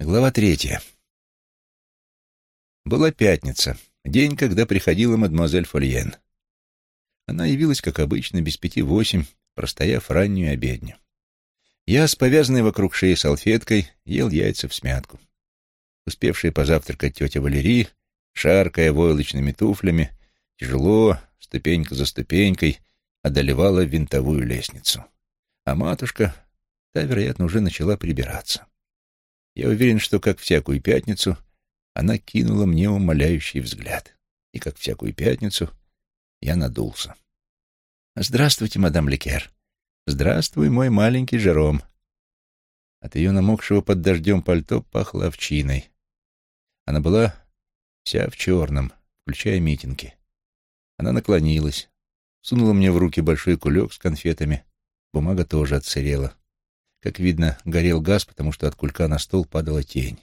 Глава третья. Была пятница, день, когда приходила мадемуазель Фольен. Она явилась, как обычно, без пяти восемь, простояв раннюю обедню. Я с повязанной вокруг шеи салфеткой ел яйца в смятку. Успевшая позавтракать тетя Валерий, шаркая войлочными туфлями, тяжело, ступенька за ступенькой, одолевала винтовую лестницу. А матушка, та, вероятно, уже начала прибираться. Я уверен, что, как всякую пятницу, она кинула мне умоляющий взгляд. И, как всякую пятницу, я надулся. «Здравствуйте, мадам Лекер. Здравствуй, мой маленький Жером». От ее намокшего под дождем пальто пахло овчиной. Она была вся в черном, включая митинги. Она наклонилась, сунула мне в руки большой кулек с конфетами. Бумага тоже отсырела. Как видно, горел газ, потому что от кулька на стол падала тень.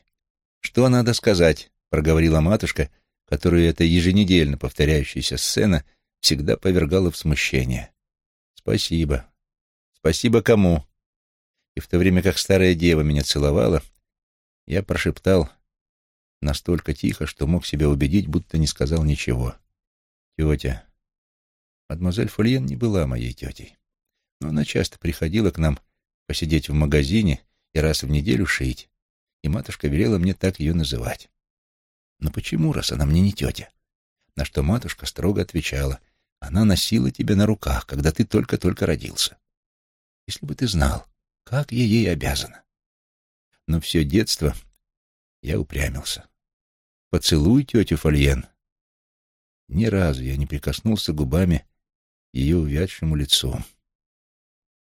«Что надо сказать?» — проговорила матушка, которую эта еженедельно повторяющаяся сцена всегда повергала в смущение. «Спасибо. Спасибо кому?» И в то время как старая дева меня целовала, я прошептал настолько тихо, что мог себя убедить, будто не сказал ничего. «Тетя». Мадемуазель Фольен не была моей тетей, но она часто приходила к нам посидеть в магазине и раз в неделю шить, и матушка велела мне так ее называть. Но почему, раз она мне не тетя? На что матушка строго отвечала, она носила тебя на руках, когда ты только-только родился. Если бы ты знал, как я ей обязана. Но все детство я упрямился. Поцелуй тетю Фольен. Ни разу я не прикоснулся губами ее увядшему лицу.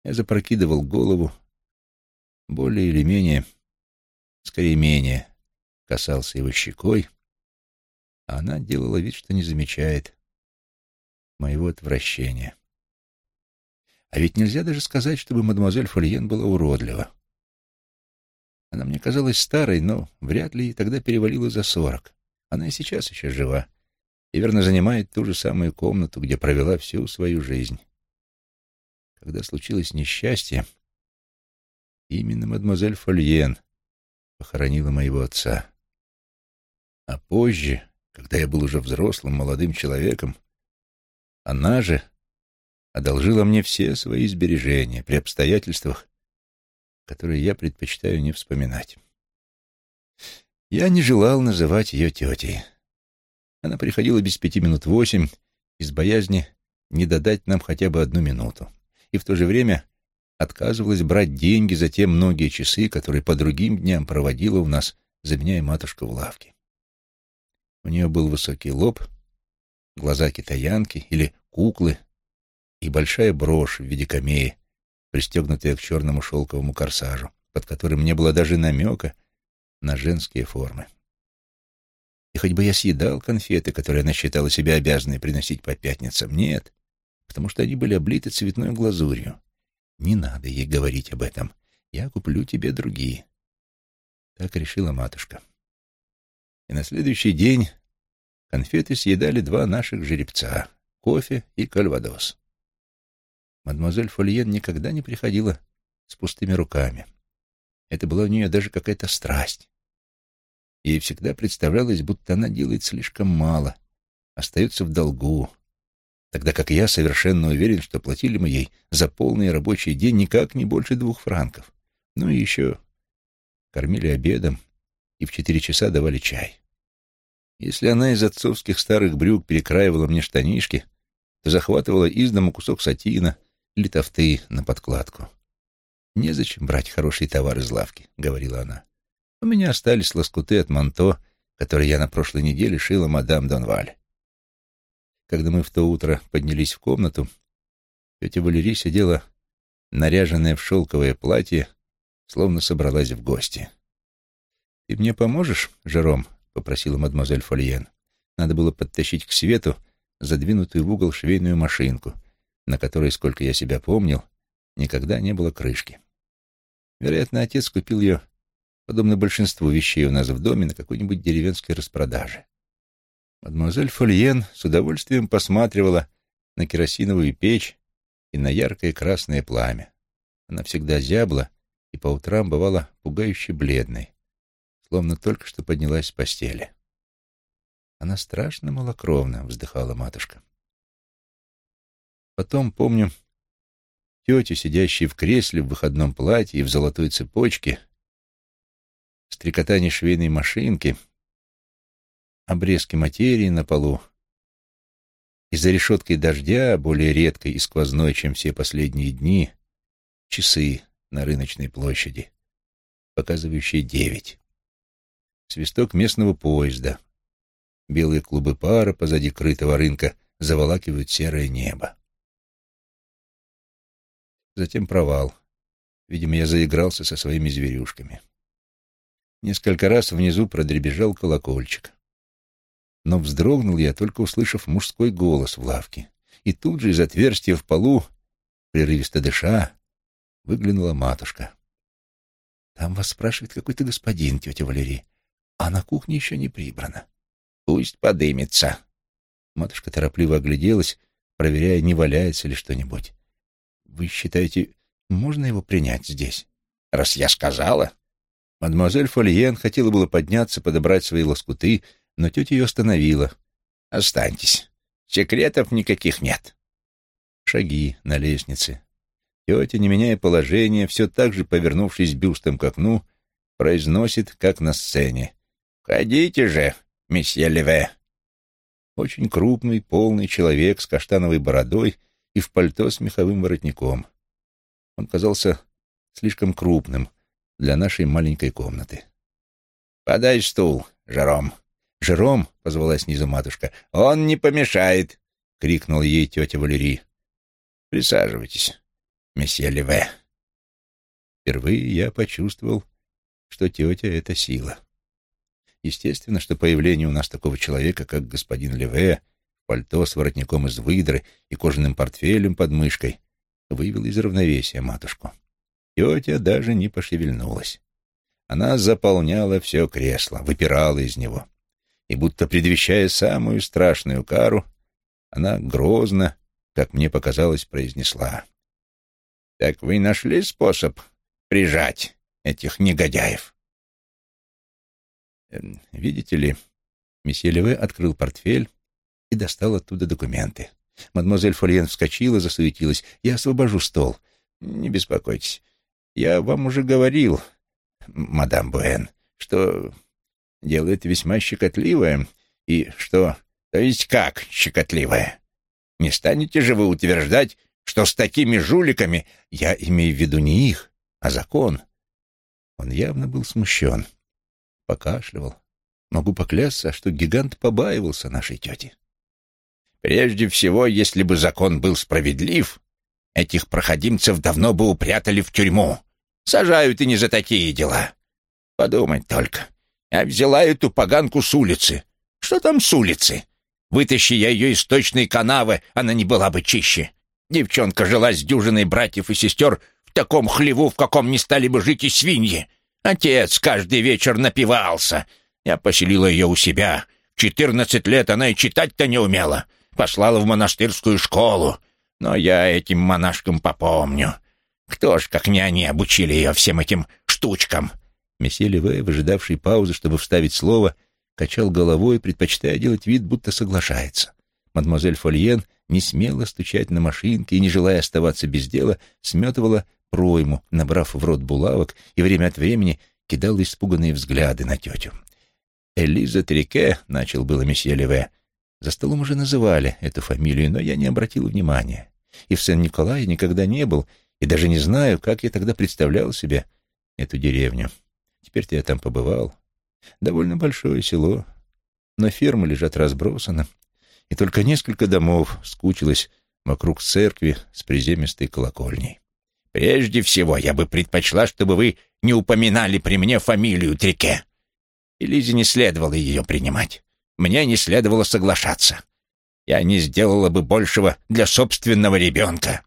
Я запрокидывал голову, более или менее, скорее менее, касался его щекой, а она делала вид, что не замечает моего отвращения. А ведь нельзя даже сказать, чтобы мадемуазель Фольен была уродлива. Она мне казалась старой, но вряд ли тогда перевалила за сорок. Она и сейчас еще жива и верно занимает ту же самую комнату, где провела всю свою жизнь. Когда случилось несчастье, именно мадемуазель Фольен похоронила моего отца. А позже, когда я был уже взрослым, молодым человеком, она же одолжила мне все свои сбережения при обстоятельствах, которые я предпочитаю не вспоминать. Я не желал называть ее тетей. Она приходила без пяти минут восемь из боязни не додать нам хотя бы одну минуту и в то же время отказывалась брать деньги за те многие часы, которые по другим дням проводила у нас, заменяя матушку в лавке. У нее был высокий лоб, глаза китаянки или куклы и большая брошь в виде камеи, пристегнутая к черному шелковому корсажу, под которым не было даже намека на женские формы. И хоть бы я съедал конфеты, которые она считала себя обязанной приносить по пятницам, нет, потому что они были облиты цветной глазурью. Не надо ей говорить об этом. Я куплю тебе другие. Так решила матушка. И на следующий день конфеты съедали два наших жеребца — кофе и кальвадос. Мадемуазель Фольен никогда не приходила с пустыми руками. Это была у нее даже какая-то страсть. Ей всегда представлялось, будто она делает слишком мало, остается в долгу, тогда как я совершенно уверен, что платили мы ей за полный рабочий день никак не больше двух франков. Ну и еще кормили обедом и в четыре часа давали чай. Если она из отцовских старых брюк перекраивала мне штанишки, то захватывала из дому кусок сатина или тофты на подкладку. «Незачем брать хороший товар из лавки», — говорила она. «У меня остались лоскуты от манто, которые я на прошлой неделе шила мадам Донваль. Когда мы в то утро поднялись в комнату, тетя Валерий сидела, наряженная в шелковое платье, словно собралась в гости. «Ты мне поможешь, Жером?» — попросила мадемуазель Фольен. Надо было подтащить к свету задвинутую в угол швейную машинку, на которой, сколько я себя помнил, никогда не было крышки. Вероятно, отец купил ее, подобно большинству вещей у нас в доме, на какой-нибудь деревенской распродаже. Мадемуазель Фольен с удовольствием посматривала на керосиновую печь и на яркое красное пламя. Она всегда зябла и по утрам бывала пугающе бледной, словно только что поднялась с постели. Она страшно малокровна, вздыхала матушка. Потом, помню, тетю, сидящую в кресле в выходном платье и в золотой цепочке, стрекотание швейной машинки, обрезки материи на полу, и за решеткой дождя, более редкой и сквозной, чем все последние дни, часы на рыночной площади, показывающие девять. Свисток местного поезда. Белые клубы пара позади крытого рынка заволакивают серое небо. Затем провал. Видимо, я заигрался со своими зверюшками. Несколько раз внизу продребежал колокольчик. Но вздрогнул я, только услышав мужской голос в лавке. И тут же из отверстия в полу, прерывисто дыша, выглянула матушка. «Там вас спрашивает какой-то господин, тетя Валерий, а на кухне еще не прибрано. Пусть подымется». Матушка торопливо огляделась, проверяя, не валяется ли что-нибудь. «Вы считаете, можно его принять здесь?» «Раз я сказала». Мадемуазель Фольен хотела было подняться, подобрать свои лоскуты, но тетя ее остановила. «Останьтесь. Секретов никаких нет». Шаги на лестнице. Тетя, не меняя положения, все так же, повернувшись бюстом к окну, произносит, как на сцене. «Ходите же, месье Леве!» Очень крупный, полный человек с каштановой бородой и в пальто с меховым воротником. Он казался слишком крупным для нашей маленькой комнаты. «Подай стул, Жером!» «Жером!» — позвала снизу матушка. «Он не помешает!» — крикнула ей тетя Валерий. «Присаживайтесь, месье Леве». Впервые я почувствовал, что тетя — это сила. Естественно, что появление у нас такого человека, как господин Леве, пальто с воротником из выдры и кожаным портфелем под мышкой, вывело из равновесия матушку. Тетя даже не пошевельнулась. Она заполняла все кресло, выпирала из него и, будто предвещая самую страшную кару, она грозно, как мне показалось, произнесла. «Так вы нашли способ прижать этих негодяев?» эм, «Видите ли...» Месье Леве открыл портфель и достал оттуда документы. Мадемуазель Фольен вскочила, засуетилась. «Я освобожу стол. Не беспокойтесь. Я вам уже говорил, мадам Буэн, что делает весьма щекотливое, и что... То есть как щекотливое? Не станете же вы утверждать, что с такими жуликами я имею в виду не их, а закон? Он явно был смущен, покашливал. Могу поклясться, что гигант побаивался нашей тети. Прежде всего, если бы закон был справедлив, этих проходимцев давно бы упрятали в тюрьму. Сажают и не за такие дела. Подумать только. Я взяла эту поганку с улицы. Что там с улицы? Вытащи я ее из точной канавы, она не была бы чище. Девчонка жила с дюжиной братьев и сестер в таком хлеву, в каком не стали бы жить и свиньи. Отец каждый вечер напивался. Я поселила ее у себя. Четырнадцать лет она и читать-то не умела. Послала в монастырскую школу. Но я этим монашкам попомню. Кто ж, как не они, обучили ее всем этим штучкам?» Месье Леве, выжидавший паузы, чтобы вставить слово, качал головой, предпочитая делать вид, будто соглашается. Мадемуазель Фольен, не смело стучать на машинке и, не желая оставаться без дела, сметывала пройму, набрав в рот булавок, и время от времени кидала испуганные взгляды на тетю. «Элиза Трике», — начал было месье Леве. За столом уже называли эту фамилию, но я не обратил внимания. И в Сен-Николае никогда не был, и даже не знаю, как я тогда представлял себе эту деревню. Теперь-то я там побывал. Довольно большое село, но фермы лежат разбросаны, и только несколько домов скучилось вокруг церкви с приземистой колокольней. «Прежде всего, я бы предпочла, чтобы вы не упоминали при мне фамилию Трике. И Лизе не следовало ее принимать. Мне не следовало соглашаться. Я не сделала бы большего для собственного ребенка.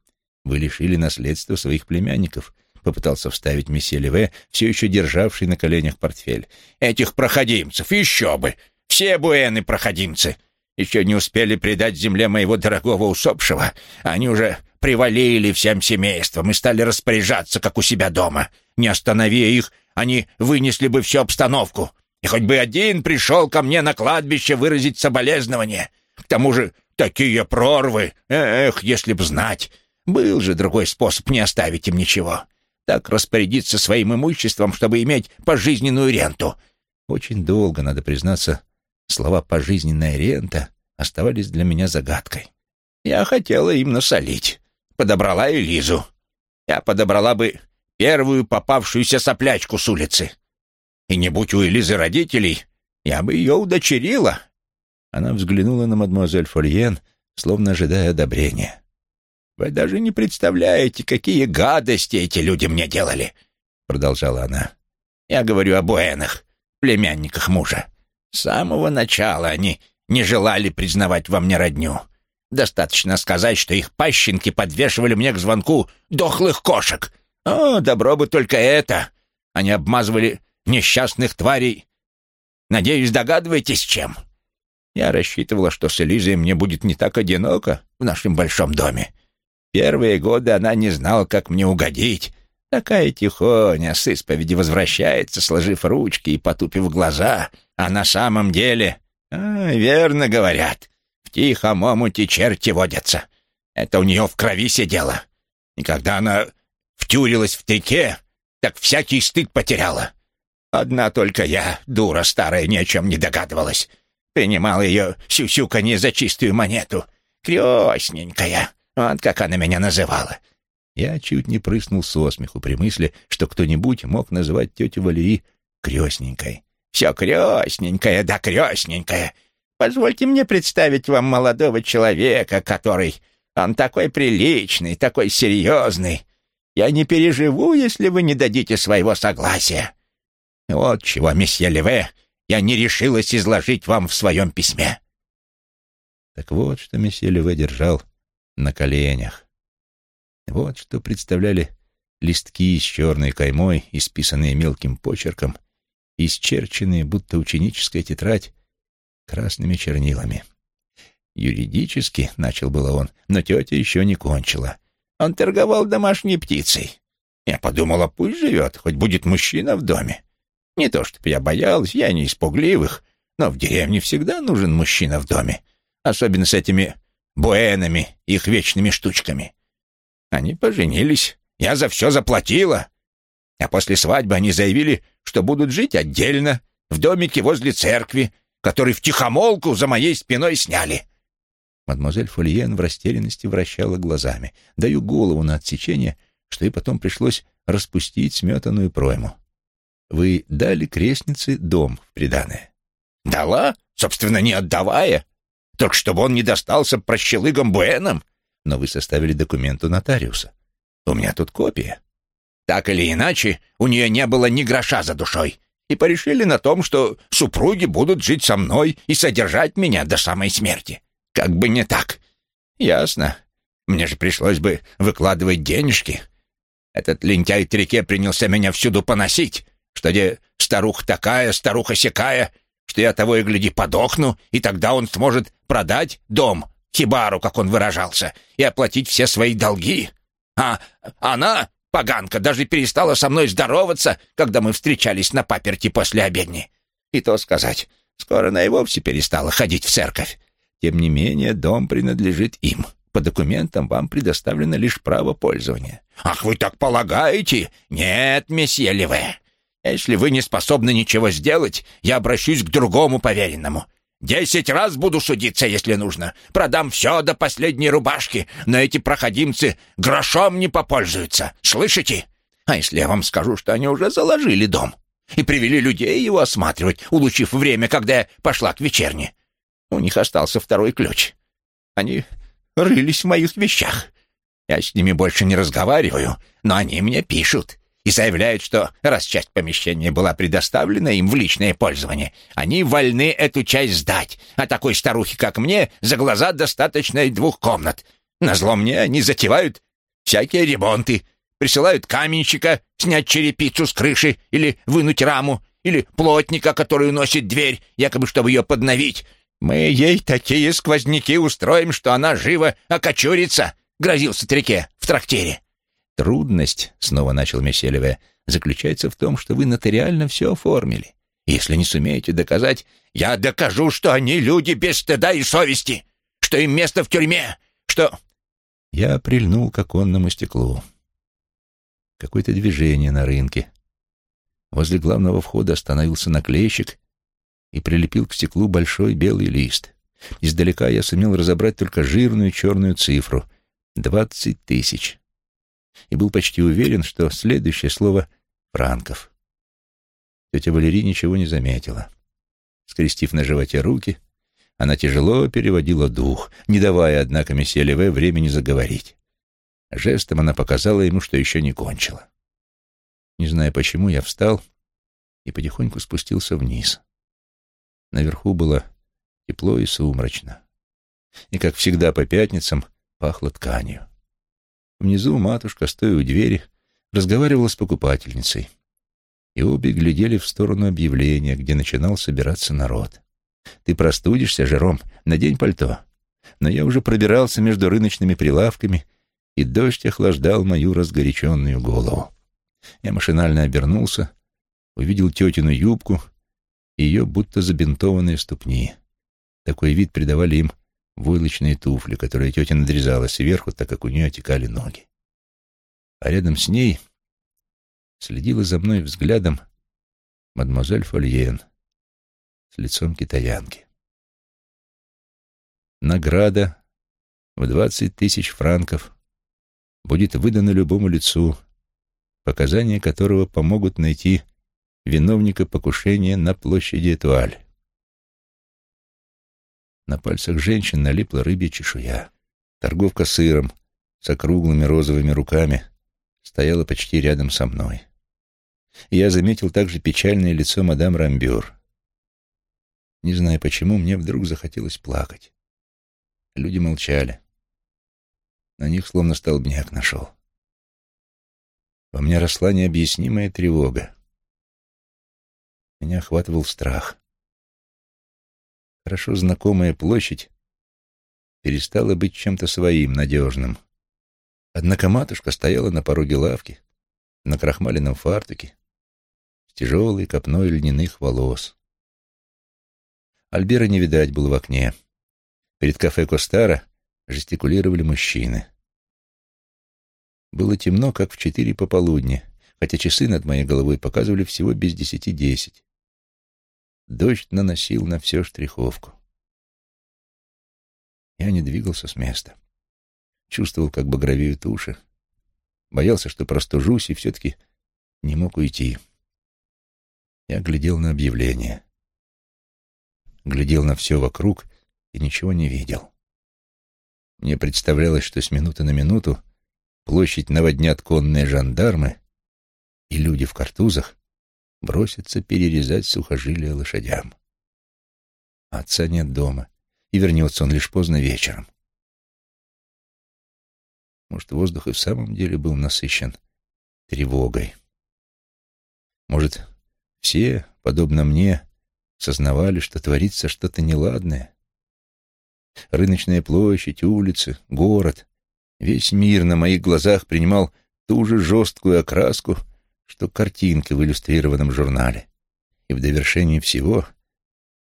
Вы лишили наследства своих племянников, попытался вставить месье Леве, все еще державший на коленях портфель. «Этих проходимцев, еще бы! Все буэны проходимцы! Еще не успели предать земле моего дорогого усопшего, они уже привалили всем семейством и стали распоряжаться, как у себя дома. Не останови их, они вынесли бы всю обстановку. И хоть бы один пришел ко мне на кладбище выразить соболезнование. К тому же такие прорвы! Эх, если б знать! Был же другой способ не оставить им ничего. Так распорядиться своим имуществом, чтобы иметь пожизненную ренту. Очень долго, надо признаться, слова «пожизненная рента» оставались для меня загадкой. Я хотела им насолить. Подобрала Элизу. Я подобрала бы первую попавшуюся соплячку с улицы. И не будь у Элизы родителей, я бы ее удочерила. Она взглянула на мадемуазель Фольен, словно ожидая одобрения. «Вы даже не представляете, какие гадости эти люди мне делали!» — продолжала она. «Я говорю о Буэнах, племянниках мужа. С самого начала они не желали признавать во мне родню. Достаточно сказать, что их пащенки подвешивали мне к звонку дохлых кошек. О, добро бы только это! Они обмазывали несчастных тварей. Надеюсь, догадываетесь, чем? Я рассчитывала, что с Элизой мне будет не так одиноко в нашем большом доме. Первые годы она не знала, как мне угодить. Такая тихоня с исповеди возвращается, сложив ручки и потупив глаза. А на самом деле... А, верно говорят, в тихом омуте черти водятся. Это у нее в крови сидело. И когда она втюрилась в трике, так всякий стыд потеряла. Одна только я, дура старая, ни о чем не догадывалась. Принимал ее сюсюканье за чистую монету. Крестненькая. Вот как она меня называла. Я чуть не прыснул со смеху при мысли, что кто-нибудь мог называть тетю Валерий крестненькой. «Все крестненькая, да крестненькая. Позвольте мне представить вам молодого человека, который... Он такой приличный, такой серьезный. Я не переживу, если вы не дадите своего согласия. Вот чего, месье Леве, я не решилась изложить вам в своем письме». Так вот, что месье Леве держал на коленях. Вот что представляли листки с черной каймой, исписанные мелким почерком, исчерченные, будто ученическая тетрадь, красными чернилами. «Юридически», — начал было он, но тетя еще не кончила. «Он торговал домашней птицей. Я подумала, пусть живет, хоть будет мужчина в доме. Не то чтобы я боялась, я не испугливых, но в деревне всегда нужен мужчина в доме, особенно с этими буэнами, их вечными штучками. Они поженились, я за все заплатила. А после свадьбы они заявили, что будут жить отдельно, в домике возле церкви, который втихомолку за моей спиной сняли. Мадемуазель Фольен в растерянности вращала глазами. Даю голову на отсечение, что и потом пришлось распустить сметанную пройму. Вы дали крестнице дом в приданое? Дала, собственно, не отдавая. Только чтобы он не достался прощелыгам Буэнам. Но вы составили документ у нотариуса. У меня тут копия. Так или иначе, у нее не было ни гроша за душой. И порешили на том, что супруги будут жить со мной и содержать меня до самой смерти. Как бы не так. Ясно. Мне же пришлось бы выкладывать денежки. Этот лентяй Трике принялся меня всюду поносить что где старуха такая, старуха сякая, что я того и гляди подохну, и тогда он сможет продать дом, хибару, как он выражался, и оплатить все свои долги. А она, поганка, даже перестала со мной здороваться, когда мы встречались на паперти после обедни. И то сказать, скоро она и вовсе перестала ходить в церковь. Тем не менее, дом принадлежит им. По документам вам предоставлено лишь право пользования. «Ах, вы так полагаете? Нет, месье Леве. Если вы не способны ничего сделать, я обращусь к другому поверенному. Десять раз буду судиться, если нужно. Продам все до последней рубашки, но эти проходимцы грошом не попользуются. Слышите? А если я вам скажу, что они уже заложили дом и привели людей его осматривать, улучив время, когда я пошла к вечерне? У них остался второй ключ. Они рылись в моих вещах. Я с ними больше не разговариваю, но они мне пишут и заявляют, что раз часть помещения была предоставлена им в личное пользование, они вольны эту часть сдать, а такой старухе, как мне, за глаза достаточно и двух комнат. Назло мне они затевают всякие ремонты, присылают каменщика снять черепицу с крыши или вынуть раму, или плотника, который уносит дверь, якобы чтобы ее подновить. Мы ей такие сквозняки устроим, что она живо окочурится, грозился Трике в трактире. «Трудность», — снова начал Меселеве, заключается в том, что вы нотариально все оформили. Если не сумеете доказать, я докажу, что они люди без стыда и совести, что им место в тюрьме, что...» Я прильнул к оконному стеклу. Какое-то движение на рынке. Возле главного входа остановился наклейщик и прилепил к стеклу большой белый лист. Издалека я сумел разобрать только жирную черную цифру — двадцать тысяч. И был почти уверен, что следующее слово — франков. Тетя Валерий ничего не заметила. Скрестив на животе руки, она тяжело переводила дух, не давая, однако, месье Леве времени заговорить. Жестом она показала ему, что еще не кончила. Не зная почему, я встал и потихоньку спустился вниз. Наверху было тепло и сумрачно. И, как всегда по пятницам, пахло тканью. Внизу матушка, стоя у двери, разговаривала с покупательницей. И обе глядели в сторону объявления, где начинал собираться народ. «Ты простудишься, Жером, надень пальто». Но я уже пробирался между рыночными прилавками, и дождь охлаждал мою разгоряченную голову. Я машинально обернулся, увидел тетину юбку и ее будто забинтованные ступни. Такой вид придавали им войлочные туфли, которые тетя надрезала сверху, так как у нее отекали ноги. А рядом с ней следила за мной взглядом мадемуазель Фольен с лицом китаянки. Награда в двадцать тысяч франков будет выдана любому лицу, показания которого помогут найти виновника покушения на площади Этуаль. На пальцах женщин налипла рыбья чешуя. Торговка сыром с округлыми розовыми руками стояла почти рядом со мной. Я заметил также печальное лицо мадам Рамбюр. Не знаю почему, мне вдруг захотелось плакать. Люди молчали. На них словно столбняк нашел. Во мне росла необъяснимая тревога. Меня охватывал страх. Хорошо знакомая площадь перестала быть чем-то своим, надежным. Однако матушка стояла на пороге лавки, на крахмаленном фартуке, с тяжелой копной льняных волос. Альбера не видать было в окне. Перед кафе Костара жестикулировали мужчины. Было темно, как в четыре пополудни, хотя часы над моей головой показывали всего без десяти десять. Дождь наносил на все штриховку. Я не двигался с места. Чувствовал, как багровеют уши. Боялся, что простужусь, и все-таки не мог уйти. Я глядел на объявление. Глядел на все вокруг и ничего не видел. Мне представлялось, что с минуты на минуту площадь наводнят конные жандармы, и люди в картузах бросятся перерезать сухожилия лошадям. Отца нет дома, и вернется он лишь поздно вечером. Может, воздух и в самом деле был насыщен тревогой. Может, все, подобно мне, сознавали, что творится что-то неладное. Рыночная площадь, улицы, город, весь мир на моих глазах принимал ту же жесткую окраску, что картинка в иллюстрированном журнале. И в довершении всего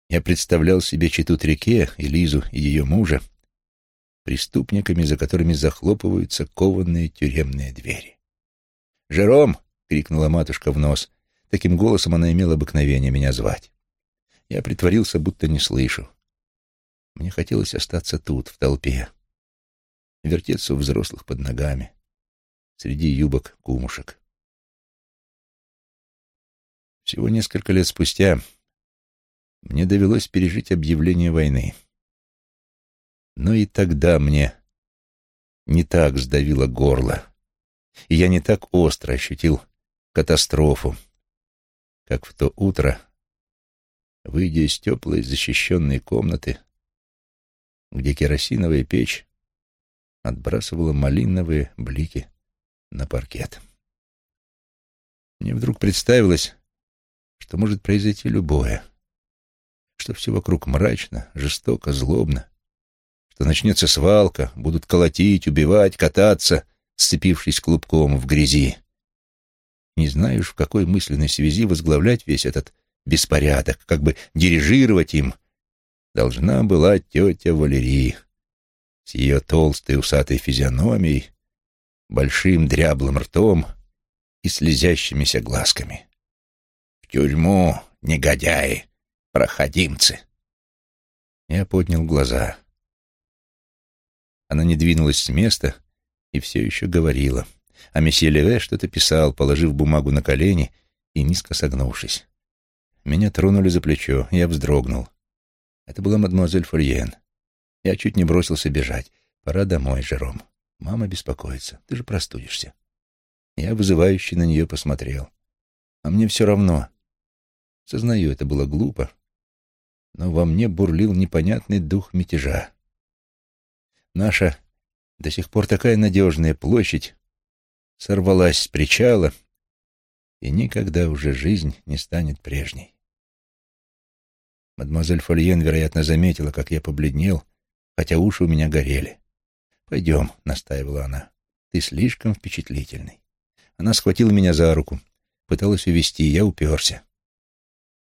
я представлял себе Читу Трике и Лизу и ее мужа преступниками, за которыми захлопываются кованные тюремные двери. «Жером!» — крикнула матушка в нос. Таким голосом она имела обыкновение меня звать. Я притворился, будто не слышу. Мне хотелось остаться тут, в толпе, вертеться у взрослых под ногами, среди юбок кумушек. Всего несколько лет спустя мне довелось пережить объявление войны. Но и тогда мне не так сдавило горло, и я не так остро ощутил катастрофу, как в то утро, выйдя из теплой защищенной комнаты, где керосиновая печь отбрасывала малиновые блики на паркет. Мне вдруг представилось, что может произойти любое, что все вокруг мрачно, жестоко, злобно, что начнется свалка, будут колотить, убивать, кататься, сцепившись клубком в грязи. Не знаю уж, в какой мысленной связи возглавлять весь этот беспорядок, как бы дирижировать им, должна была тетя Валерий с ее толстой усатой физиономией, большим дряблым ртом и слезящимися глазками. «В тюрьму, негодяи, проходимцы!» Я поднял глаза. Она не двинулась с места и все еще говорила, а месье Леве что-то писал, положив бумагу на колени и низко согнувшись. Меня тронули за плечо, я вздрогнул. Это была мадемуазель Фольен. Я чуть не бросился бежать. Пора домой, Жером. Мама беспокоится. Ты же простудишься. Я вызывающе на нее посмотрел. А мне все равно. Сознаю, это было глупо, но во мне бурлил непонятный дух мятежа. Наша до сих пор такая надежная площадь сорвалась с причала, и никогда уже жизнь не станет прежней. Мадемуазель Фольен, вероятно, заметила, как я побледнел, хотя уши у меня горели. «Пойдем», — настаивала она, — «ты слишком впечатлительный». Она схватила меня за руку, пыталась увести, я уперся.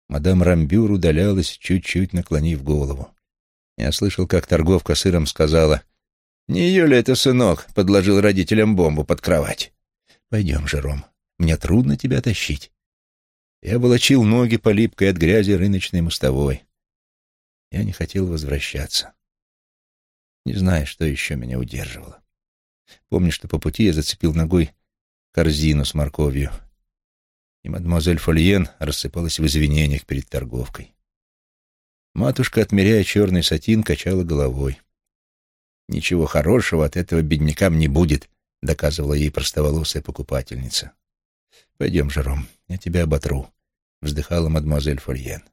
Мадам Рамбюр удалялась, чуть-чуть наклонив голову. Я слышал, как торговка сыром сказала, «Не ее ли это сынок подложил родителям бомбу под кровать?» «Пойдем, Жером, мне трудно тебя тащить». Я волочил ноги по липкой от грязи рыночной мостовой. Я не хотел возвращаться. Не знаю, что еще меня удерживало. Помню, что по пути я зацепил ногой корзину с морковью, и мадемуазель Фольен рассыпалась в извинениях перед торговкой. Матушка, отмеряя черный сатин, качала головой. «Ничего хорошего от этого беднякам не будет», — доказывала ей простоволосая покупательница. «Пойдем, Жером, я тебя оботру», — вздыхала мадемуазель Фольен.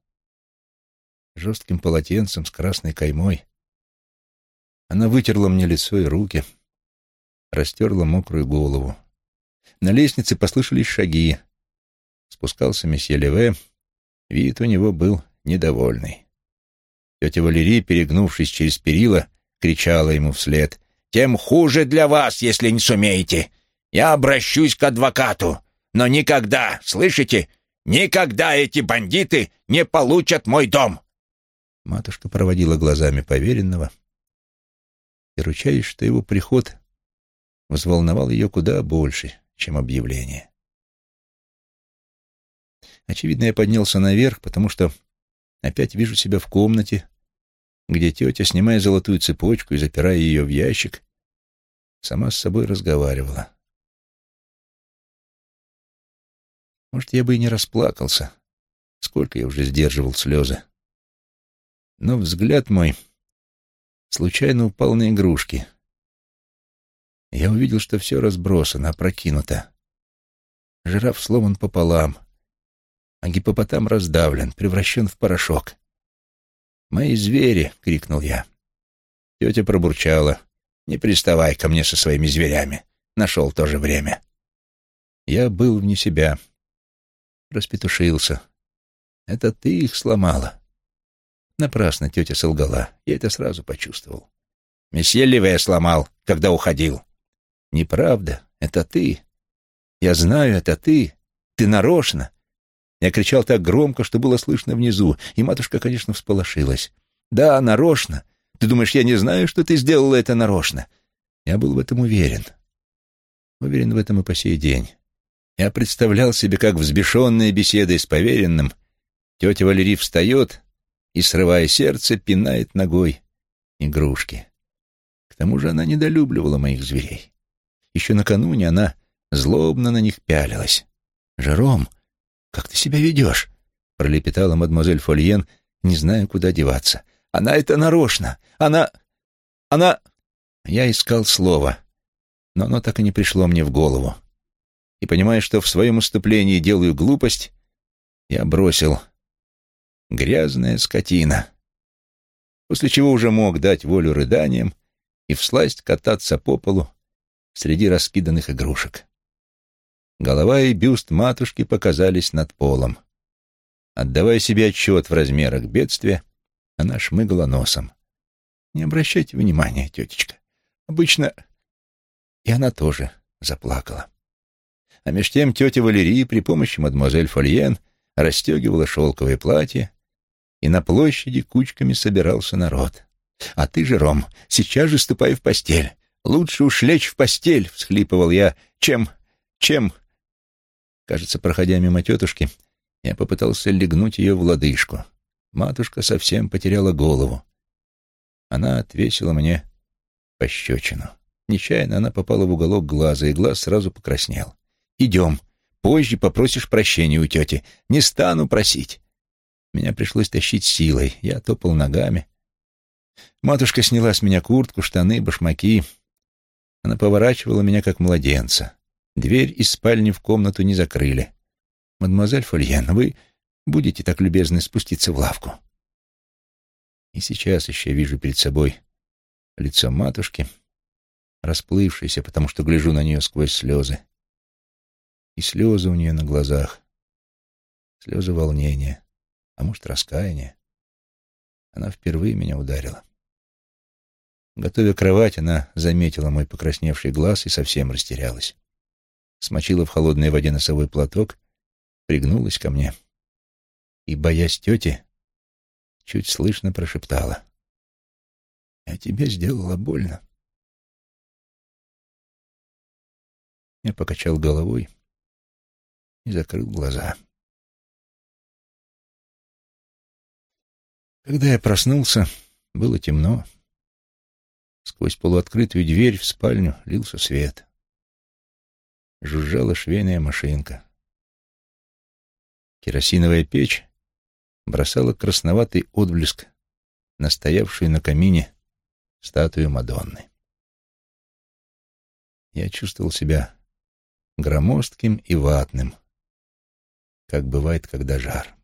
Жестким полотенцем с красной каймой она вытерла мне лицо и руки, растерла мокрую голову. На лестнице послышались шаги. Спускался месье Леве, вид у него был недовольный. Тетя Валерия, перегнувшись через перила, кричала ему вслед. «Тем хуже для вас, если не сумеете. Я обращусь к адвокату. Но никогда, слышите, никогда эти бандиты не получат мой дом!» Матушка проводила глазами поверенного и ручаюсь, что его приход взволновал ее куда больше, чем объявление. Очевидно, я поднялся наверх, потому что опять вижу себя в комнате, где тетя, снимая золотую цепочку и запирая ее в ящик, сама с собой разговаривала. Может, я бы и не расплакался. Сколько я уже сдерживал слезы. Но взгляд мой случайно упал на игрушки. Я увидел, что все разбросано, опрокинуто. Жираф сломан пополам, а гипопотам раздавлен, превращен в порошок. «Мои звери!» — крикнул я. Тетя пробурчала. «Не приставай ко мне со своими зверями. Нашел тоже время». Я был вне себя распетушился. Это ты их сломала. Напрасно тетя солгала. Я это сразу почувствовал. Месье Ливе сломал, когда уходил. Неправда. Это ты. Я знаю, это ты. Ты нарочно. Я кричал так громко, что было слышно внизу, и матушка, конечно, всполошилась. Да, нарочно. Ты думаешь, я не знаю, что ты сделала это нарочно? Я был в этом уверен. Уверен в этом и по сей день. Я представлял себе, как взбешенная беседой с поверенным тетя Валерий встает и, срывая сердце, пинает ногой игрушки. К тому же она недолюбливала моих зверей. Еще накануне она злобно на них пялилась. «Жером, как ты себя ведешь?» — пролепетала мадемуазель Фольен, не зная, куда деваться. «Она это нарочно! Она... она...» Я искал слово, но оно так и не пришло мне в голову и, понимая, что в своем уступлении делаю глупость, я бросил «грязная скотина», после чего уже мог дать волю рыданиям и всласть кататься по полу среди раскиданных игрушек. Голова и бюст матушки показались над полом. Отдавая себе отчет в размерах бедствия, она шмыгала носом. «Не обращайте внимания, тетечка. Обычно...» И она тоже заплакала. А меж тем тетя Валерии при помощи мадемуазель Фольен расстегивала шелковое платье, и на площади кучками собирался народ. «А ты же, Ром, сейчас же ступай в постель. Лучше уж лечь в постель», — всхлипывал я, — «чем... чем...» Кажется, проходя мимо тетушки, я попытался легнуть ее в лодыжку. Матушка совсем потеряла голову. Она отвесила мне пощечину. Нечаянно она попала в уголок глаза, и глаз сразу покраснел. «Идем. Позже попросишь прощения у тети. Не стану просить». Меня пришлось тащить силой. Я топал ногами. Матушка сняла с меня куртку, штаны, башмаки. Она поворачивала меня, как младенца. Дверь из спальни в комнату не закрыли. «Мадемуазель Фольен, вы будете так любезны спуститься в лавку?» И сейчас еще вижу перед собой лицо матушки, расплывшееся, потому что гляжу на нее сквозь слезы. И слезы у нее на глазах, слезы волнения, а может, раскаяния. Она впервые меня ударила. Готовя кровать, она заметила мой покрасневший глаз и совсем растерялась. Смочила в холодной воде носовой платок, пригнулась ко мне и, боясь тети, чуть слышно прошептала. «Я тебе сделала больно». Я покачал головой и закрыл глаза. Когда я проснулся, было темно. Сквозь полуоткрытую дверь в спальню лился свет. Жужжала швейная машинка. Керосиновая печь бросала красноватый отблеск на стоявшую на камине статую Мадонны. Я чувствовал себя громоздким и ватным, как бывает, когда жар.